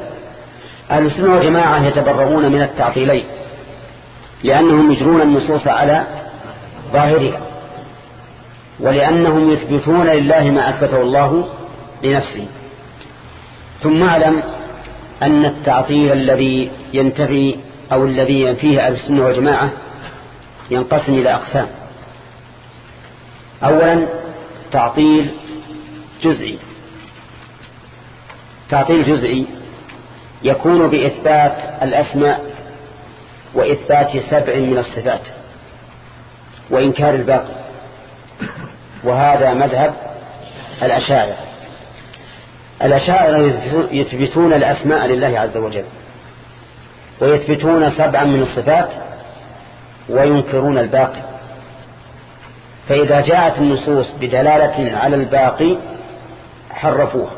أهل السنة والجماعة يتبرؤون من التعطيلين لأنهم يجرون النصوص على ظاهرها ولأنهم يثبتون لله ما أثبته الله لنفسه. ثم اعلم أن التعطيل الذي ينتفي أو الذي ينفيه أهل السنة والجماعة ينقسم إلى أقسام. أولا تعطيل جزئي. تعطيل جزئي يكون بإثبات الأسماء وإثبات سبع من الصفات وإنكار الباقي. وهذا مذهب الأشاعرة. الأشاعرة يثبتون الأسماء لله عز وجل. ويثبتون سبعا من الصفات وينكرون الباقي. فإذا جاءت النصوص بدلالة على الباقي حرفوها.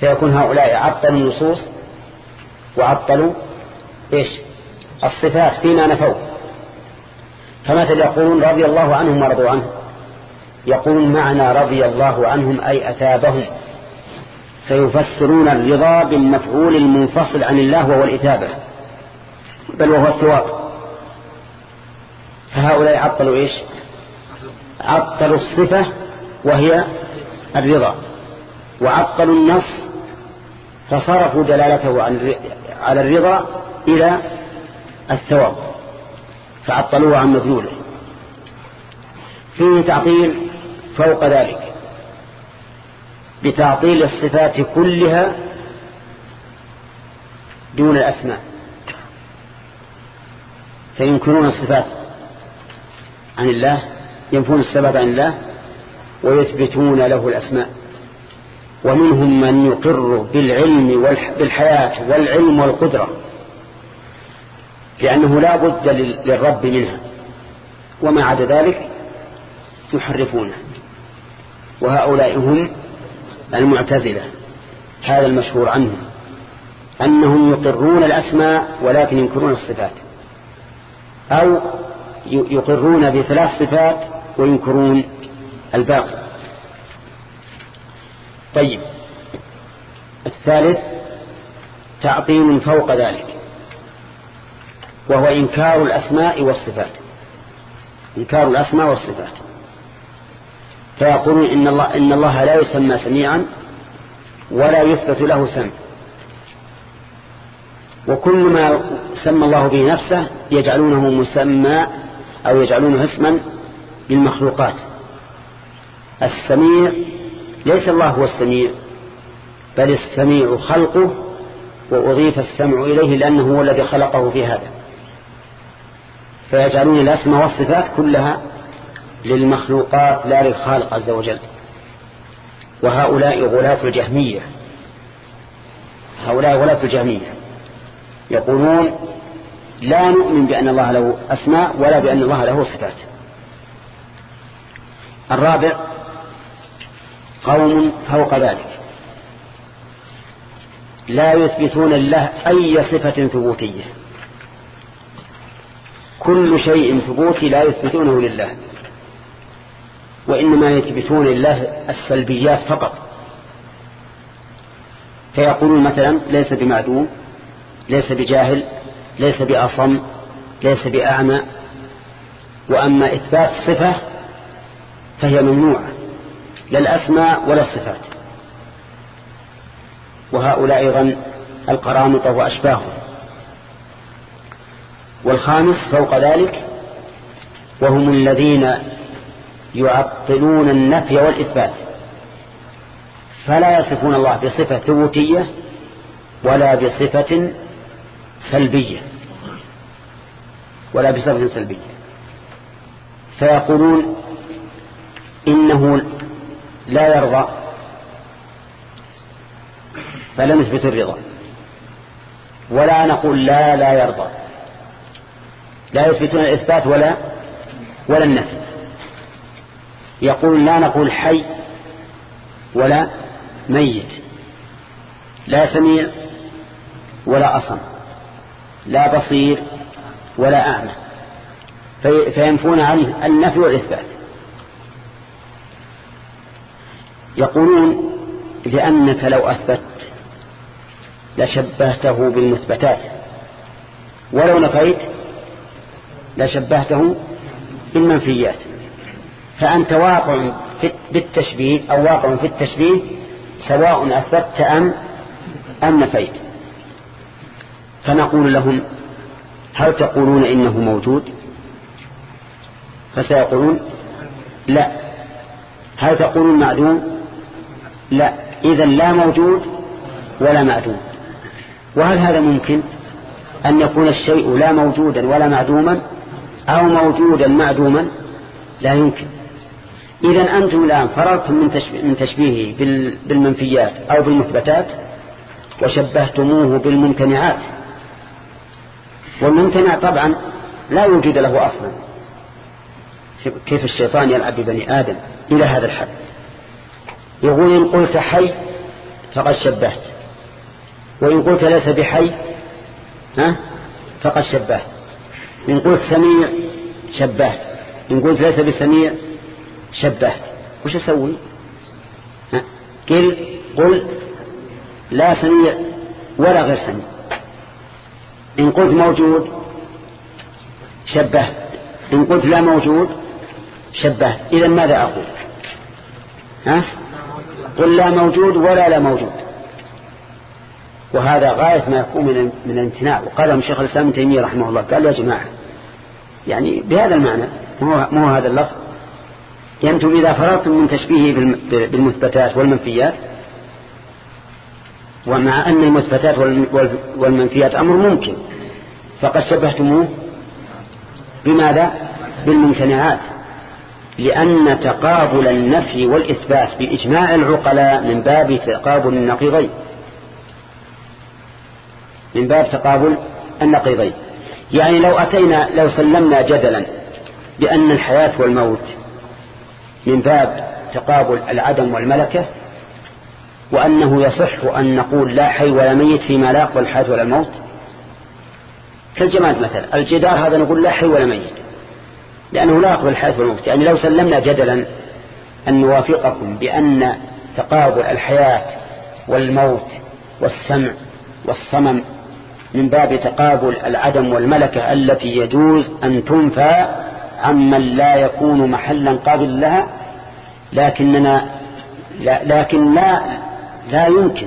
فيكون هؤلاء عطلوا النصوص وعطلوا إيش؟ الصفات فيما نفوا. فمثل يقولون رضي الله عنهم ورضوا عنه. يقولون معنى رضي الله عنهم أي أثابهم. فيفسرون الرضا بالمفعول المنفصل عن الله وهو الإتابة بل وهو الثواب. فهؤلاء عطلوا إيش؟ عطلوا الصفة وهي الرضا وعطلوا النص فصرفوا دلالته على الرضا إلى الثواب فعطلوه عن مدلوله. فيه تعطيل فوق ذلك. بتعطيل الصفات كلها دون الأسماء. فينكرون الصفات عن الله ينفون الصفات عن الله ويثبتون له الأسماء. ومنهم من يقر بالعلم بالحياة والعلم والقدرة لأنه لا بد للرب منها. وما عدا ذلك يحرفونه. وهؤلاء هم المعتزلة هذا المشهور عنهم أنهم يقرون الأسماء ولكن ينكرون الصفات أو يقرون بثلاث صفات وينكرون الباقي. طيب الثالث تعطيل فوق ذلك وهو إنكار الأسماء والصفات إنكار الأسماء والصفات. فيقولون إن الله, إن الله لا يسمى سميعا ولا يثبت له سمع وكل ما سمى الله به نفسه يجعلونه مسمى أو يجعلونه اسما للمخلوقات. السميع ليس الله هو السميع بل السميع خلقه وأضيف السمع إليه لأنه هو الذي خلقه في هذا. فيجعلون الأسماء والصفات كلها للمخلوقات لا للخالق عز وجل. وهؤلاء غلاة الجهمية. هؤلاء غلاة الجهمية. يقولون لا نؤمن بأن الله له أسماء ولا بأن الله له صفات. الرابع قوم فوق ذلك. لا يثبتون الله أي صفة ثبوتية. كل شيء ثبوتي لا يثبتونه لله. وإنما يثبتون لله السلبيات فقط. فيقولون مثلا ليس بمعدوم ليس بجاهل ليس بأصم ليس بأعمى. وأما إثبات صفة فهي ممنوعة لا الأسماء ولا الصفات. وهؤلاء أيضا القرامطة وأشباههم. والخامس فوق ذلك وهم الذين يعطلون النفي والإثبات. فلا يصفون الله بصفة ثبوتية ولا بصفة سلبية. ولا بصفة سلبية. فيقولون إنه لا يرضى. فلا نثبت الرضا. ولا نقول لا لا يرضى. لا يثبتون الإثبات ولا ولا النفي. يقول لا نقول حي ولا ميت لا سميع ولا أصم لا بصير ولا أعمى فينفون عنه النفي والإثبات. يقولون لأنك لو أثبت لشبهته بالمثبتات ولو نفيت لشبهته بالمنفيات. فأنت واقع بالتشبيه أو واقع في التشبيه سواء أثبت أم أم نفيت. فنقول لهم هل تقولون إنه موجود؟ فسيقولون لا. هل تقولون معدوم؟ لا. إذا لا موجود ولا معدوم. وهل هذا ممكن؟ أن يكون الشيء لا موجودا ولا معدوما أو موجودا معدوما؟ لا يمكن. إذا أنتم الآن فررتم من, تشبيه من تشبيهه بالمنفيات أو بالمثبتات وشبهتموه بالممتنعات. والممتنع طبعا لا يوجد له أصلا. كيف الشيطان يلعب ببني آدم إلى هذا الحد. يقول إن قلت حي فقد شبهت. وإن قلت ليس بحي ها؟ فقد شبهت. إن قلت سميع شبهت. إن قلت ليس بسميع شبهت. وش أسوي؟ قل قل لا سميع ولا غير سميع إن قلت موجود شبهت. إن قلت لا موجود شبهت. إذا ماذا أقول؟ ها؟ قل لا موجود ولا لا موجود. وهذا غاية ما يكون من من الامتناع. وقال شيخ الإسلام تيمية رحمه الله قال يا جماعة يعني بهذا المعنى مو هذا اللفظ؟ أنتم إذا فرغتم من تشبيهه بالمثبتات والمنفيات. ومع أن المثبتات والمنفيات أمر ممكن فقد شبهتموه بماذا؟ بالممتنعات. لأن تقابل النفي والإثبات بإجماع العقلاء من باب تقابل النقيضين. من باب تقابل النقيضين. يعني لو أتينا لو سلمنا جدلا بأن الحياة والموت من باب تقابل العدم والملكة وأنه يصح أن نقول لا حي ولا ميت فيما لا يقبل الحياة ولا الموت. كالجماد مثلا الجدار هذا نقول لا حي ولا ميت لأنه لا يقبل الحياة والموت يعني لو سلمنا جدلا أن نوافقكم بأن تقابل الحياة والموت والسمع والصمم من باب تقابل العدم والملكة التي يجوز أن تنفى عمن لا يكون محلا قابل لها لكننا لا لكن لا لا يمكن